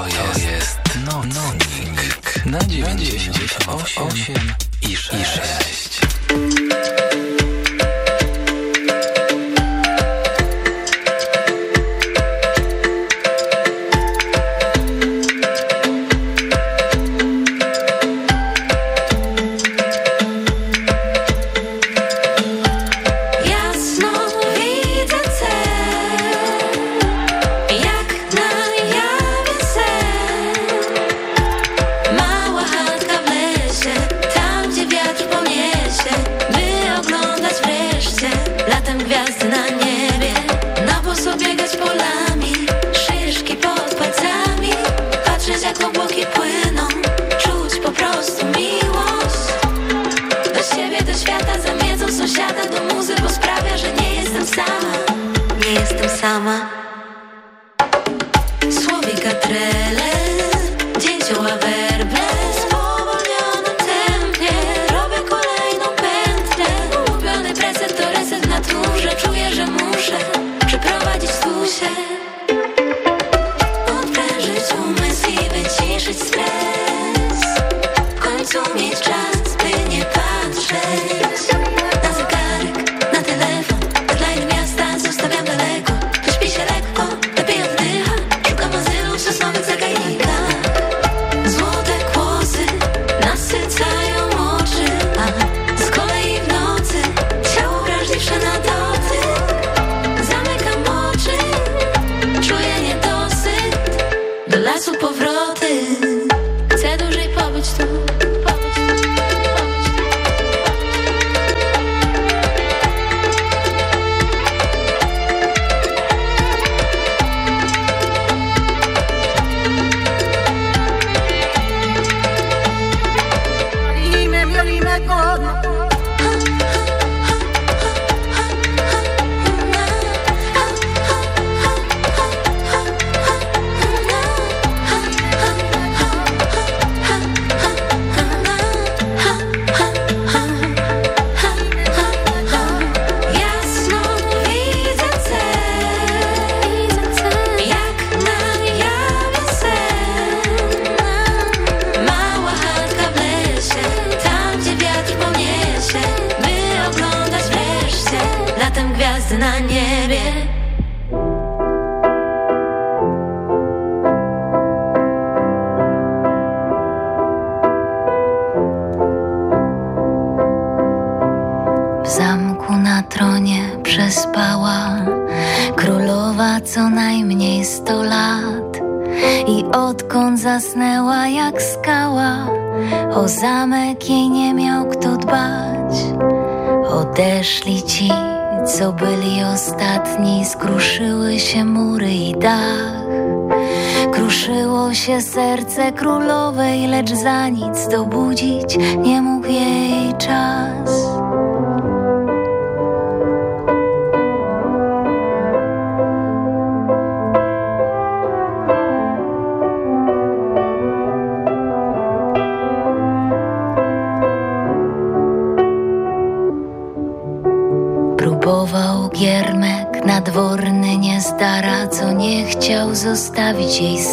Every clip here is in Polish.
To jest, to. Na 98 i I 6.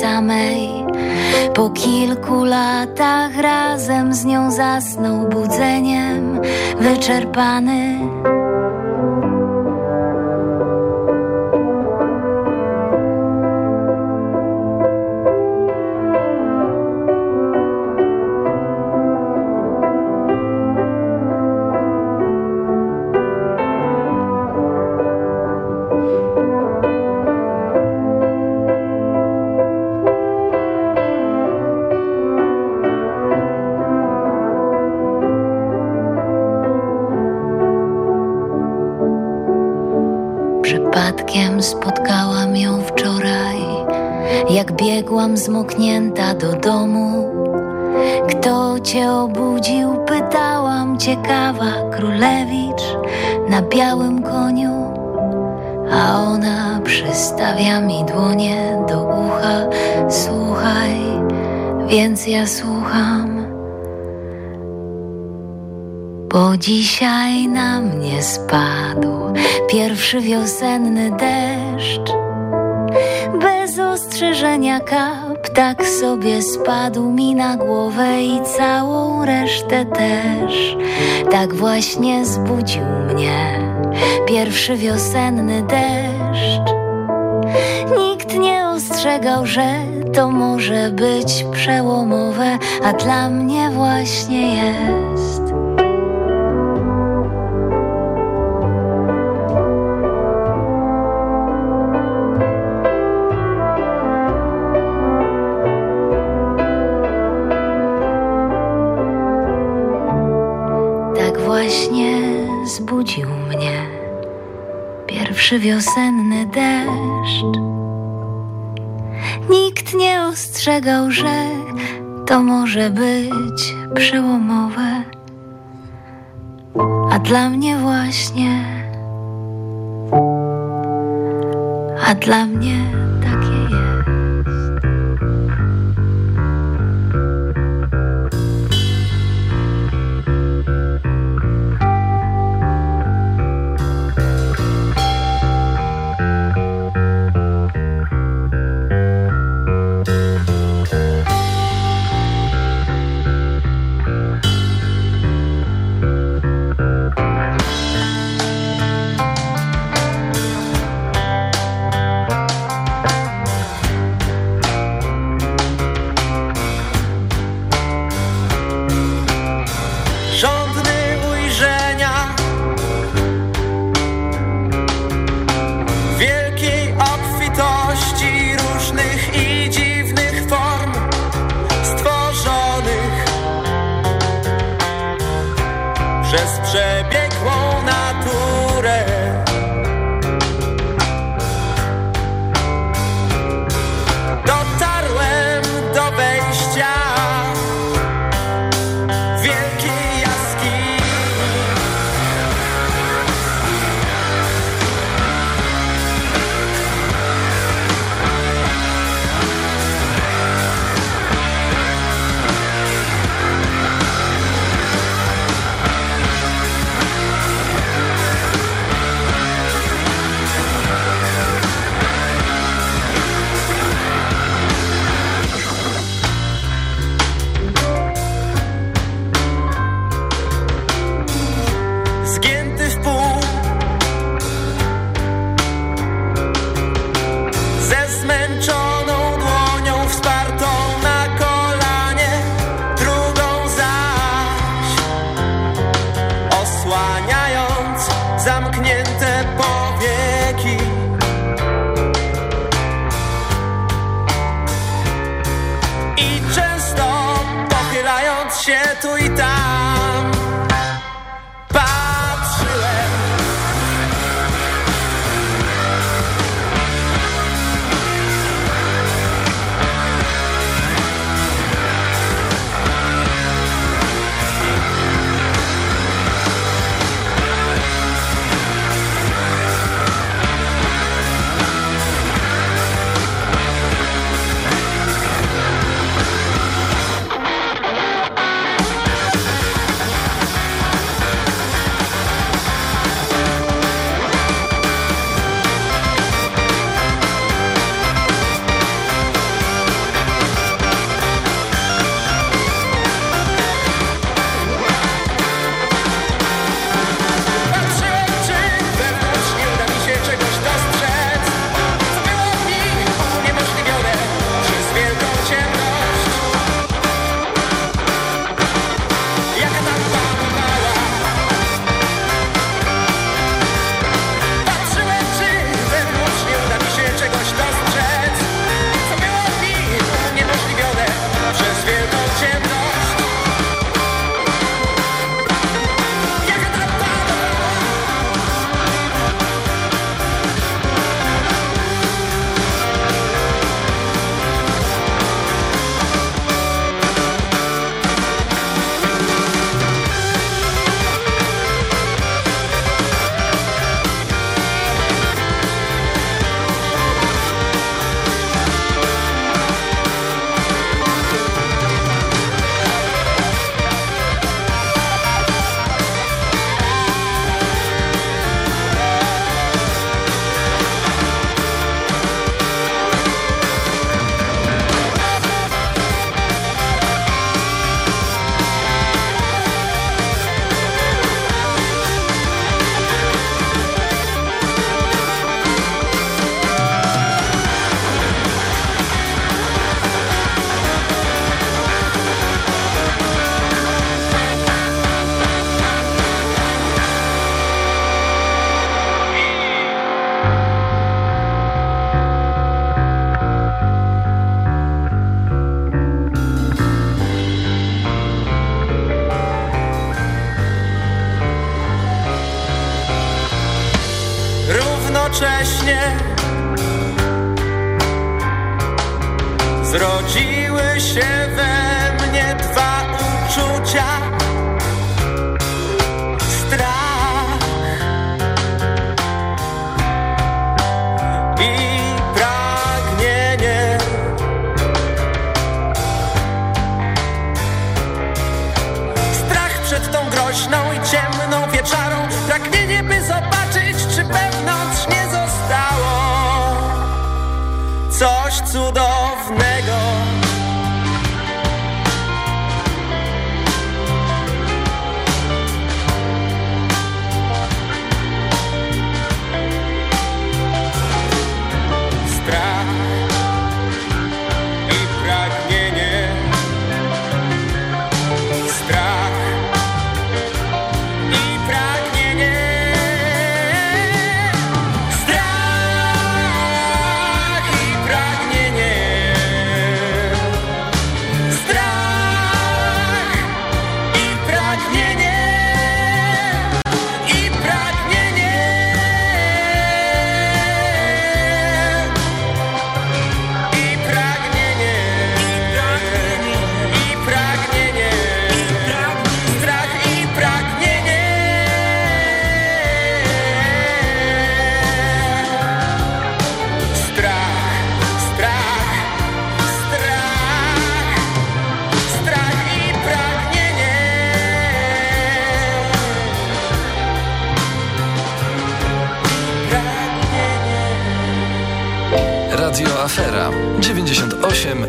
samej. Po kilku latach razem z nią zasnął budzeniem, wyczerpany. Zmoknięta do domu. Kto cię obudził? Pytałam, ciekawa, królewicz na białym koniu. A ona przystawia mi dłonie do ucha. Słuchaj, więc ja słucham. Bo dzisiaj na mnie spadł pierwszy wiosenny deszcz. Bez ostrzeżenia kap tak sobie spadł mi na głowę i całą resztę też. Tak właśnie zbudził mnie pierwszy wiosenny deszcz. Nikt nie ostrzegał, że to może być przełomowe, a dla mnie właśnie jest. Zbudził mnie pierwszy wiosenny deszcz. Nikt nie ostrzegał, że to może być przełomowe, a dla mnie właśnie, a dla mnie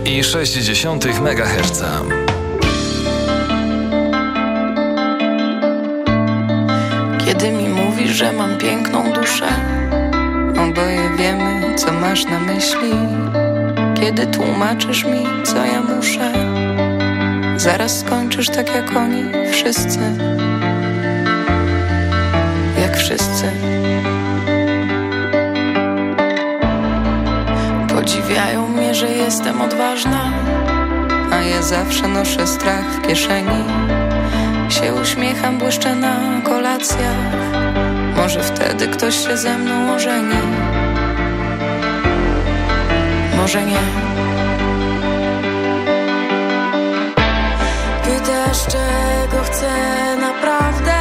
98,6 MHz. Kiedy mi mówisz, że mam piękną duszę, oboje wiemy, co masz na myśli. Kiedy tłumaczysz mi, co ja muszę, zaraz skończysz tak jak oni wszyscy. Jak wszyscy. Podziwiają mnie, że jestem odważna, a ja zawsze noszę strach w kieszeni. Się uśmiecham, błyszczę na kolacjach. Może wtedy ktoś się ze mną ożeni. Może nie. Pytasz, czego chcę naprawdę?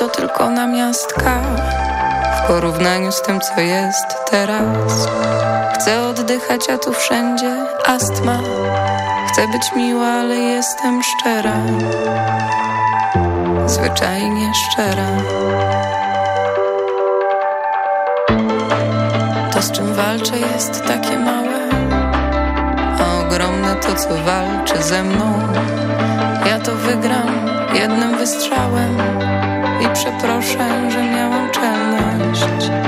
To tylko namiastka W porównaniu z tym, co jest teraz. Chcę oddychać, a tu wszędzie astma. Chcę być miła, ale jestem szczera. Zwyczajnie szczera. To, z czym walczę, jest takie małe. A ogromne to, co walczy ze mną. Ja to wygram jednym wystrzałem przeproszę, że miałam czelność.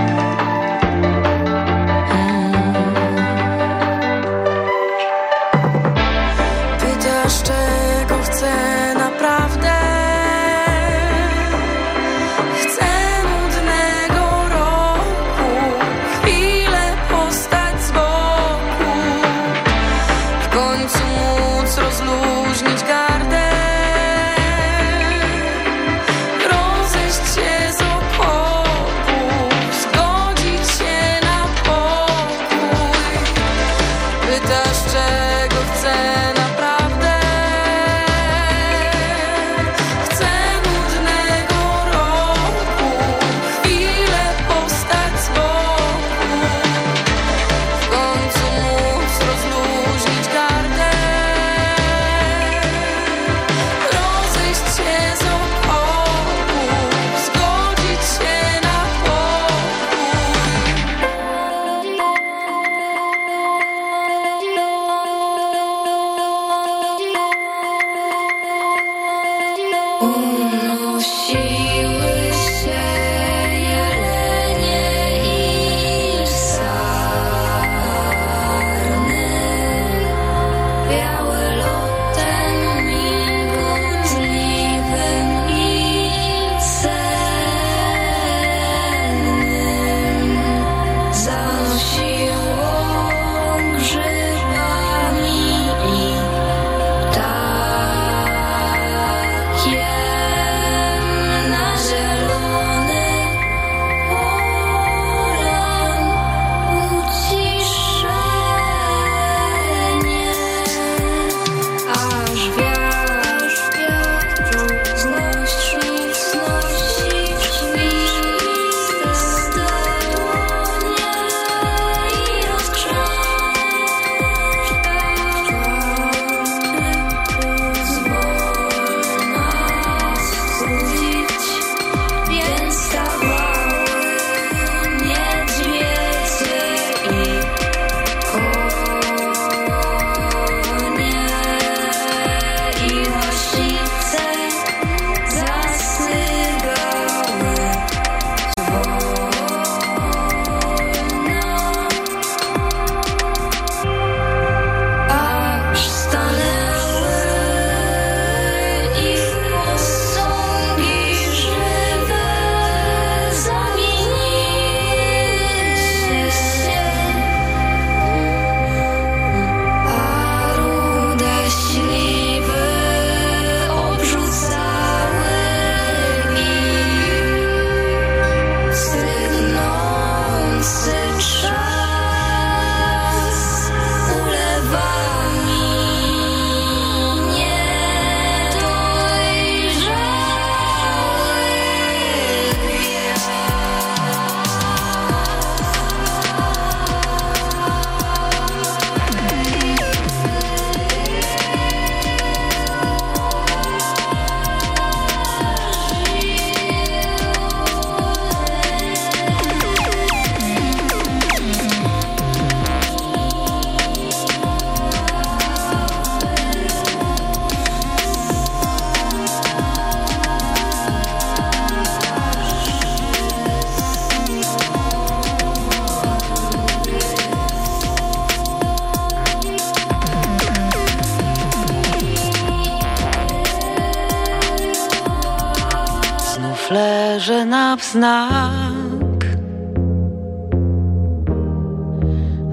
Wznak.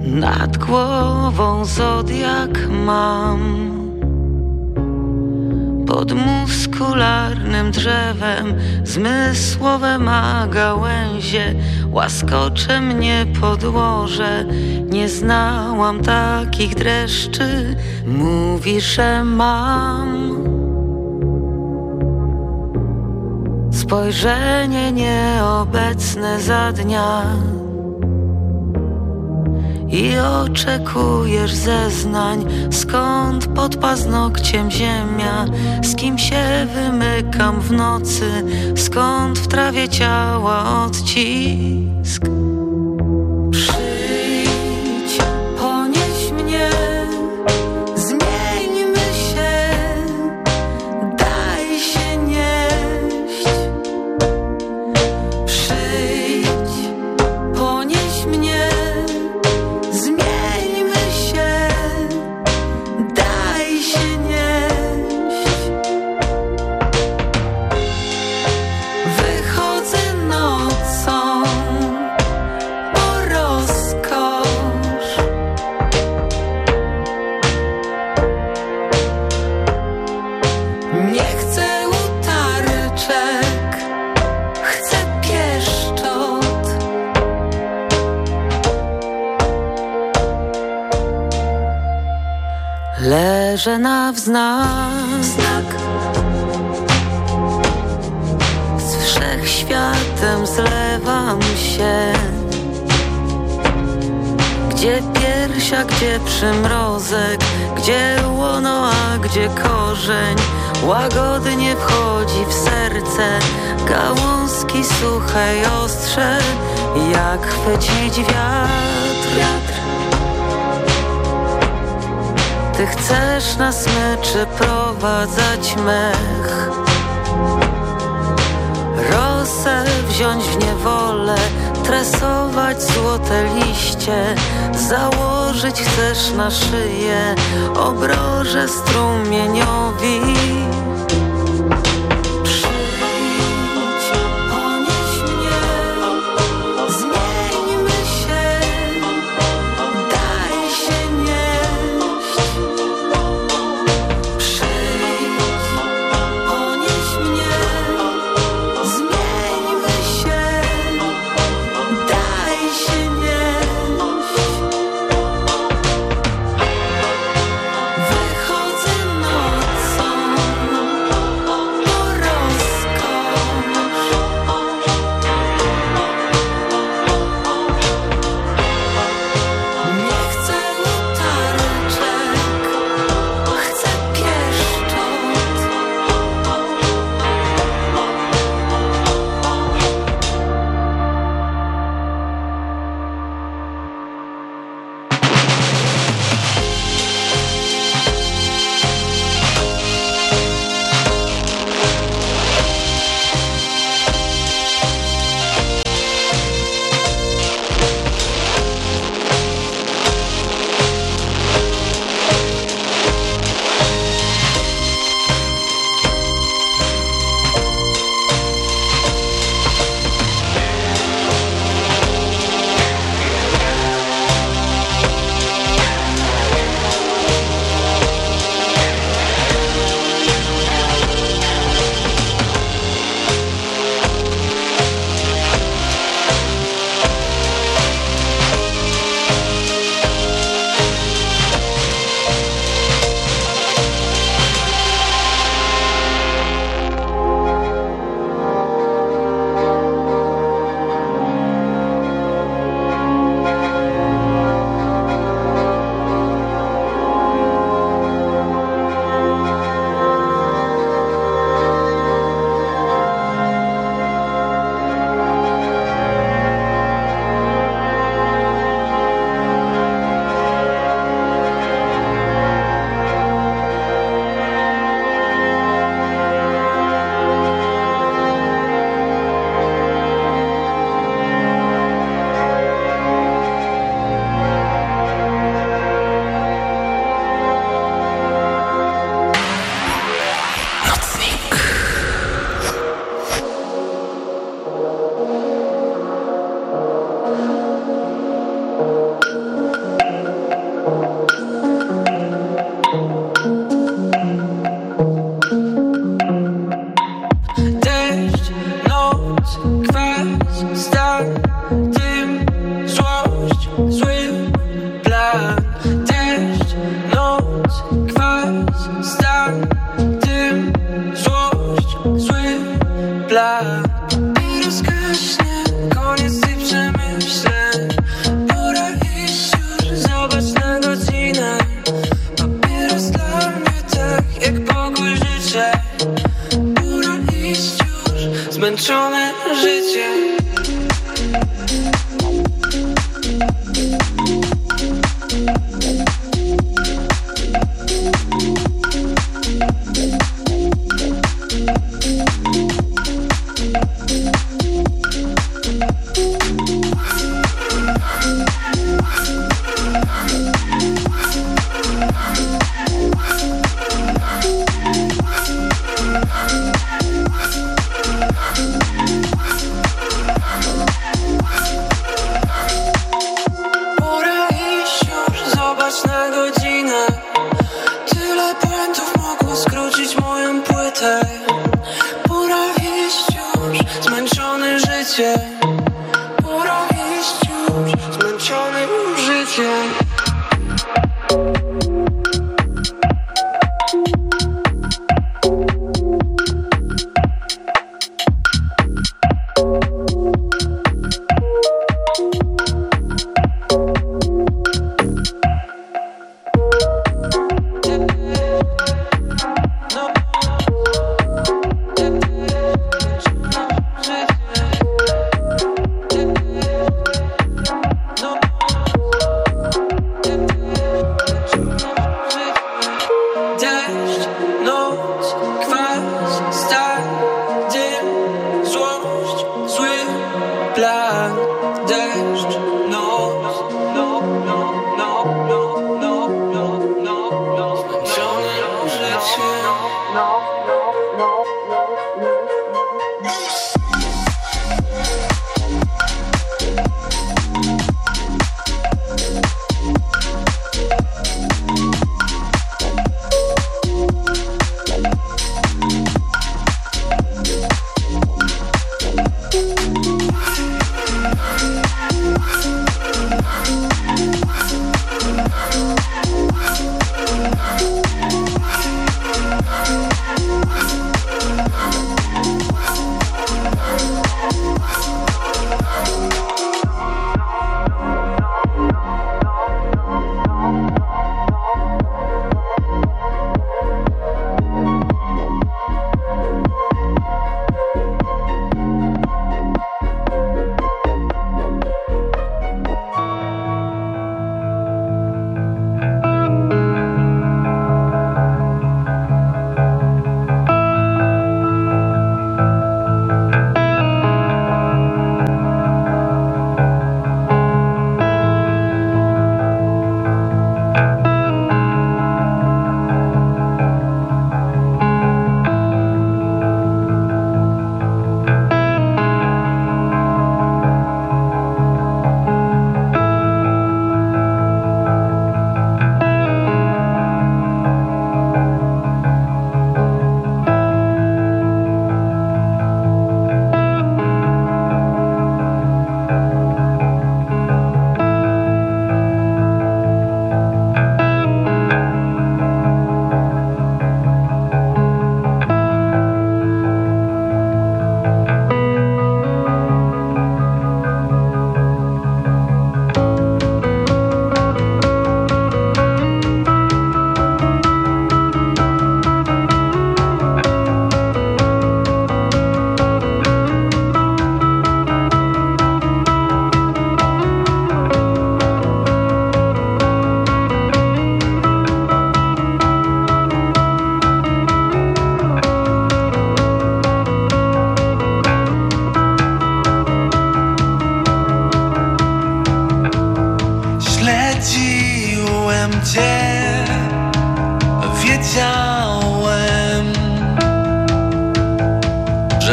Nad głową zodiak mam. Pod muskularnym drzewem zmysłowe ma gałęzie Łaskocze mnie podłoże Nie znałam takich dreszczy Mówi, że mam Spojrzenie nieobecne za dnia. I oczekujesz zeznań, skąd pod paznokciem ziemia, z kim się wymykam w nocy, skąd w trawie ciała odcisk. Niewolę Tresować złote liście. Założyć chcesz na szyję Obroże strumieniowi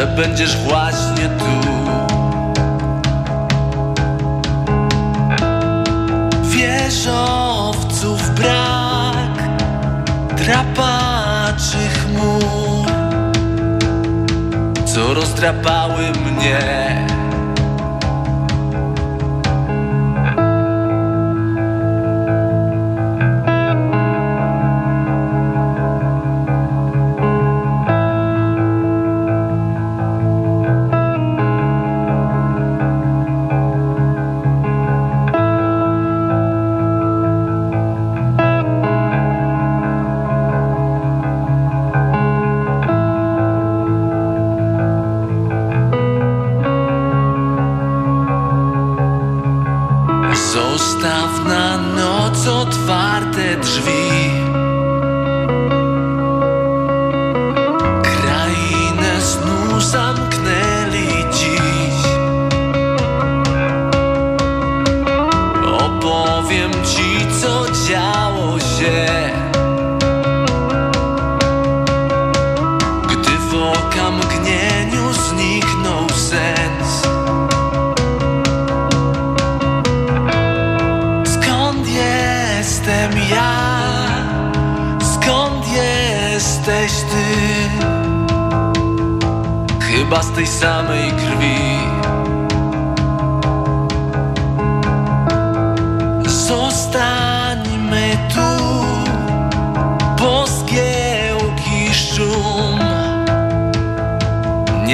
będziesz właśnie tu. Wieżowców brak Drapaczy chmur Co rozdrapały mnie.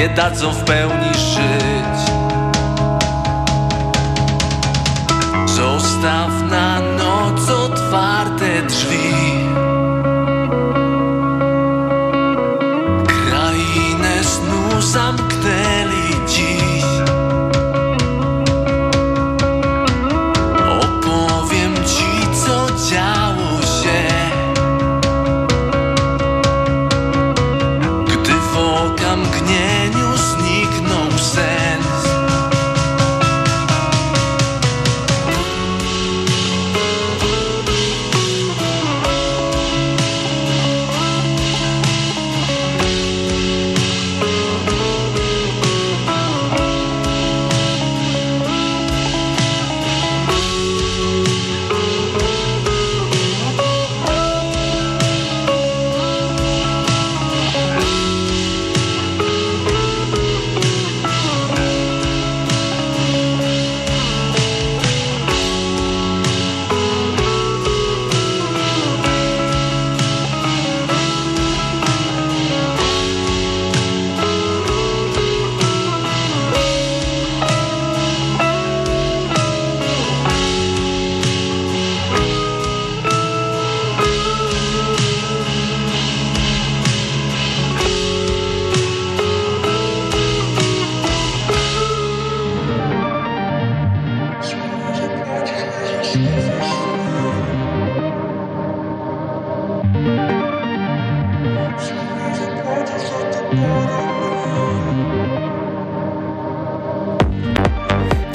nie dadzą w pełni żyć. Zostaw na noc otwarte drzwi.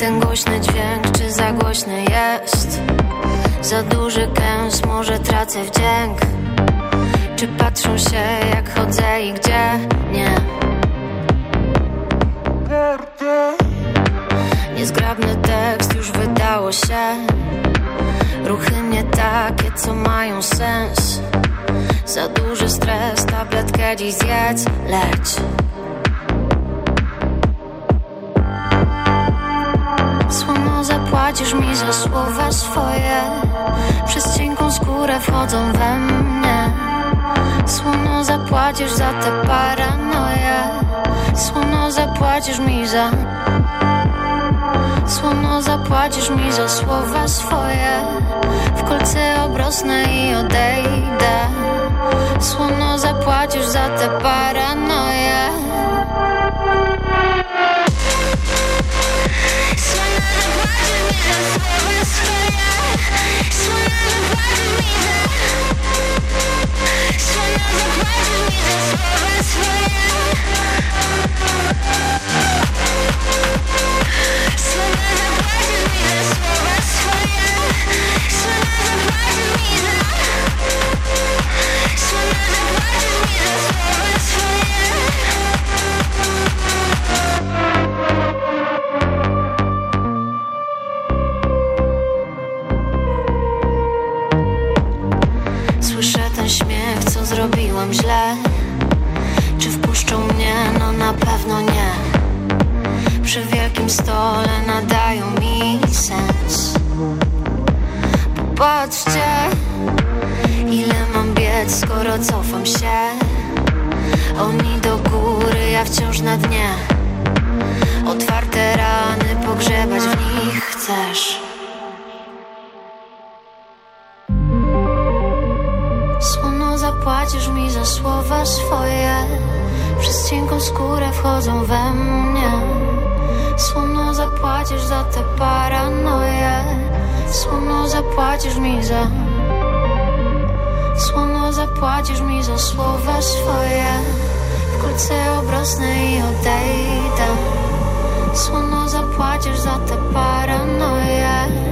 Głośny dźwięk, czy za głośny jest? Za duży kęs, może tracę wdzięk? Czy patrzą się jak chodzę i gdzie? Nie. Niezgrabny tekst już wydało się. Ruchy nie takie, co mają sens. Za duży stres, tabletkę dziś zjedz, leć zapłacisz mi za słowa swoje. Przez cienką skórę wchodzą we mnie. Słono zapłacisz za te paranoje. Słono zapłacisz mi za Słono zapłacisz mi za słowa swoje. W kolce obrosnę i odejdę. Słono zapłacisz za te paranoje Słono zapłacisz mi za skoro cofam się. Oni do góry, ja wciąż na dnie. Otwarte rany, pogrzebać w nich chcesz. Słono zapłacisz mi za słowa swoje. Przez cienką skórę wchodzą we mnie. Słono zapłacisz za te paranoje. Słono zapłacisz mi za Słono zapłacisz mi za słowa swoje. W kolce obrosnę i odejdę. Słono zapłacisz za te paranoje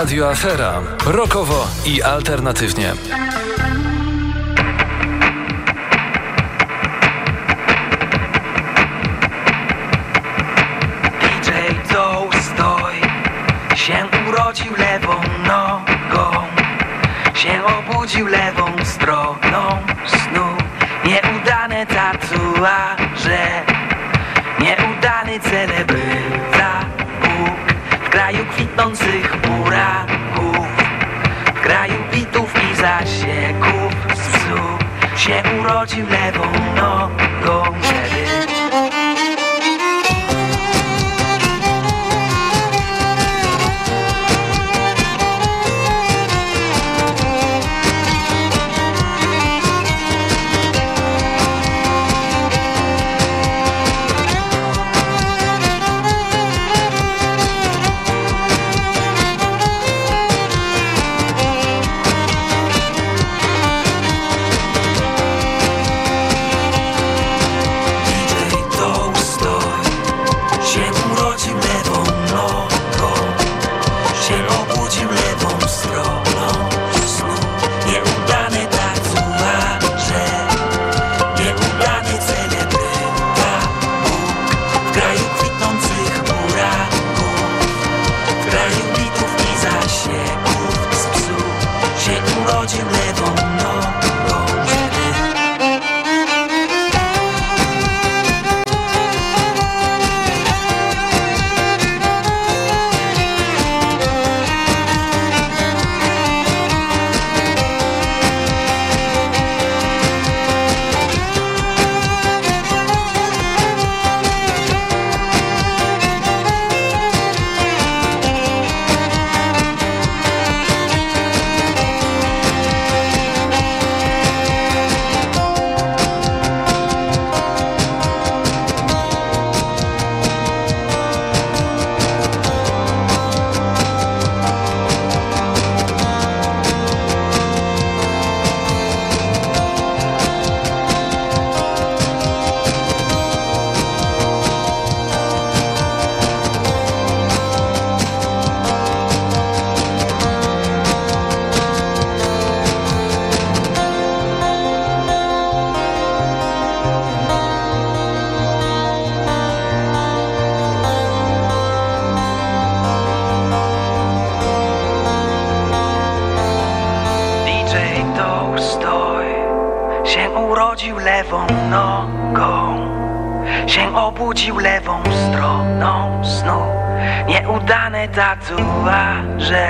Radio Afera. Rokowo i alternatywnie. DJ Tolstoj się urodził lewą nogą, się obudził lewą stroną snu. Nieudane tatuaże, nieudany celebryta Bóg w kraju kwitnących urodził lewą nogą, tatuaże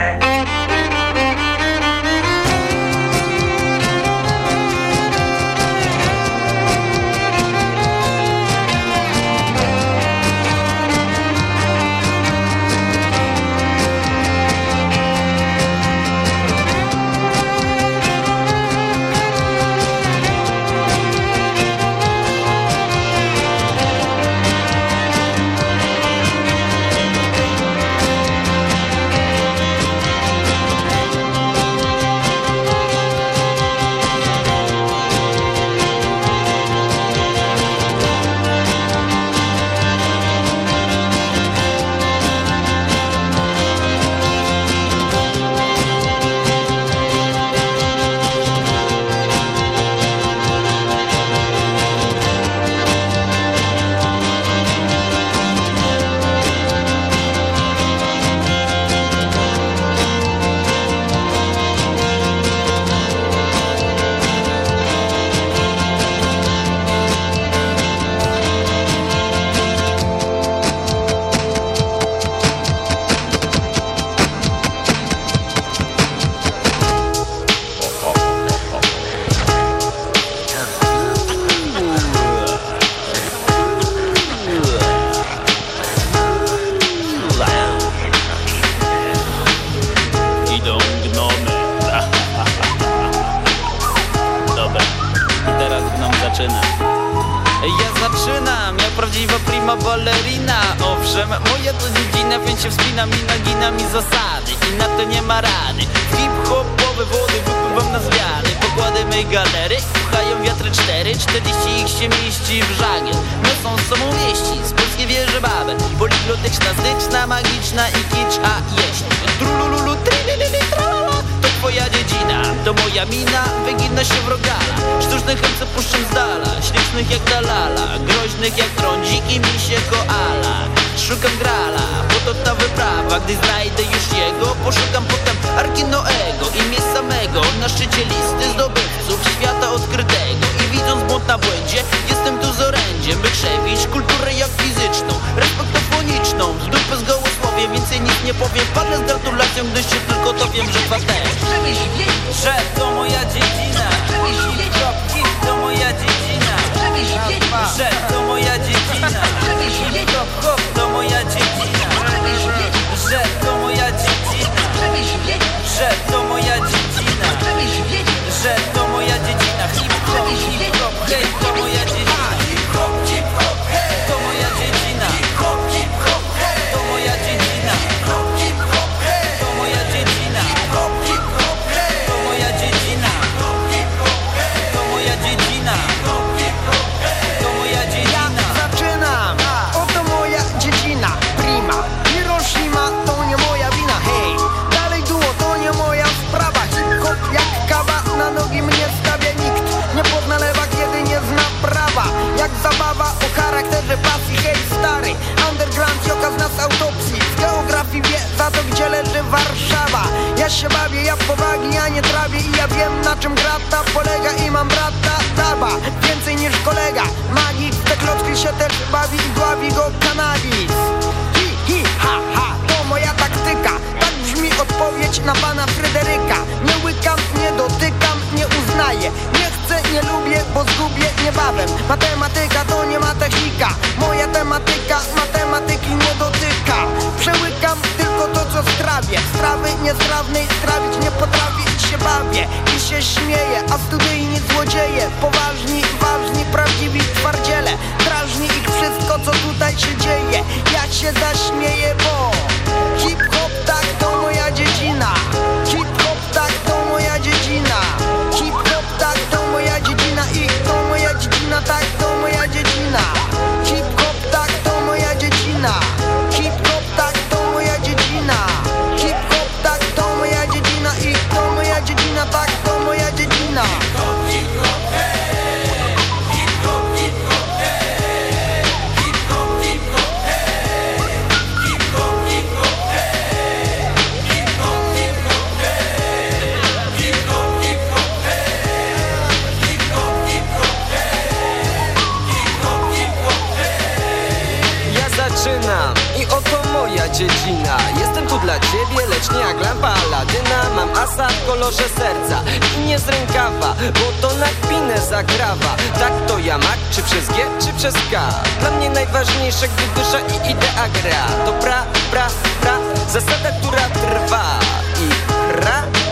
dziedzina. Jestem tu dla ciebie, lecz nie jak lampa Aladyna. Mam asa w kolorze serca i nie z rękawa Bo to na kpinę zagrawa. Tak to ja mak, czy przez G, czy przez K? Dla mnie najważniejsze, gdy dusza i idea gra. To pra, pra, pra, zasada, która trwa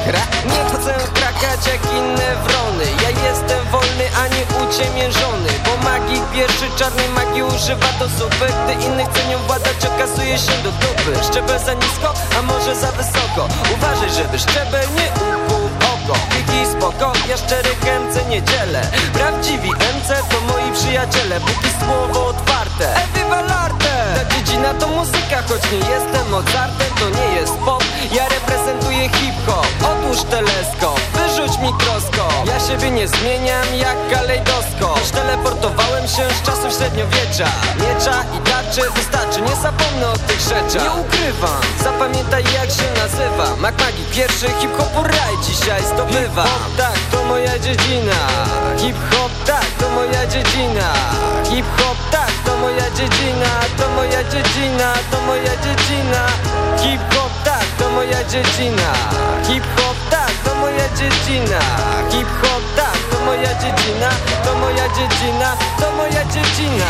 Kra, nie chcę krakać jak inne wrony. Ja jestem wolny, a nie uciemiężony Bo magii pierwszy czarnej magii używa do zupy. Gdy innych cenią władać okazuje się do dupy. Szczebel za nisko, a może za wysoko. Uważaj, żeby szczebel nie ukuł oko. Kiki spoko, ja szczery chęce nie dzielę. Prawdziwi MC to moi przyjaciele. Póki słowo otwarte Eviva l'arte! Ta dziedzina to muzyka, choć nie jestem Mozartem To nie jest pop, ja reprezentuję hip-hop Otóż teleskop, wyrzuć mikroskop Ja siebie nie zmieniam jak kalejdoskop. Już teleportowałem się z czasów średniowiecza. Miecza i tarczy wystarczy, nie zapomnę o tych rzeczach. Nie ukrywam, zapamiętaj jak się nazywa. Mac Magi pierwszy hip-hopu raj dzisiaj zdobywa. Tak, to moja dziedzina. Hip-hop, tak, to moja dziedzina. Hip-hop, tak, to moja dziedzina To moja dziedzina, to moja dziedzina. Hip-hop, tak, to moja dziedzina. Hip-hop, tak, to moja dziedzina. Hip-hop, tak, to moja dziedzina To moja dziedzina, to moja dziedzina